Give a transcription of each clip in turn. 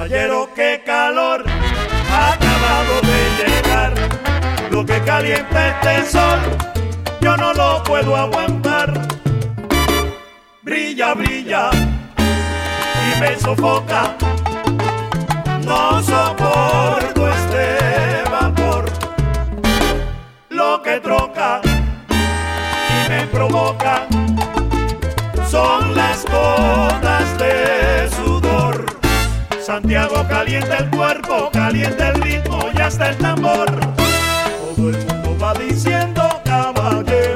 Caballero, qué calor ha acabado de llegar. Lo que calienta este sol, yo no lo puedo aguantar. Brilla, brilla y me sofoca. No soporto este vapor. Lo que troca Santiago calienta el cuerpo, calienta el ritmo y hasta el tambor. Todo el mundo va diciendo, caballero,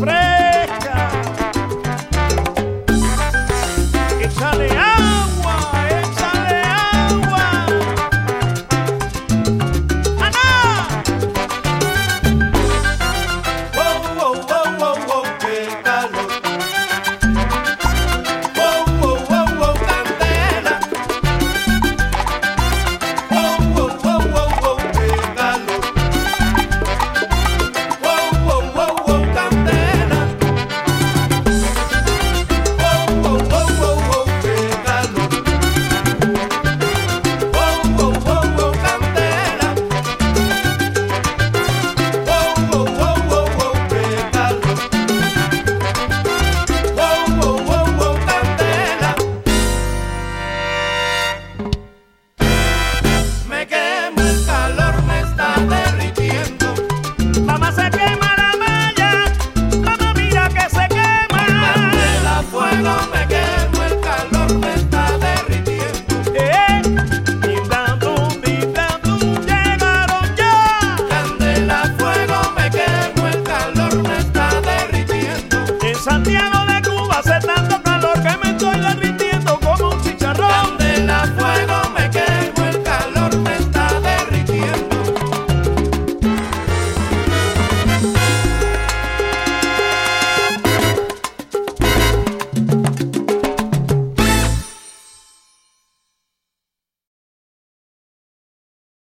frente.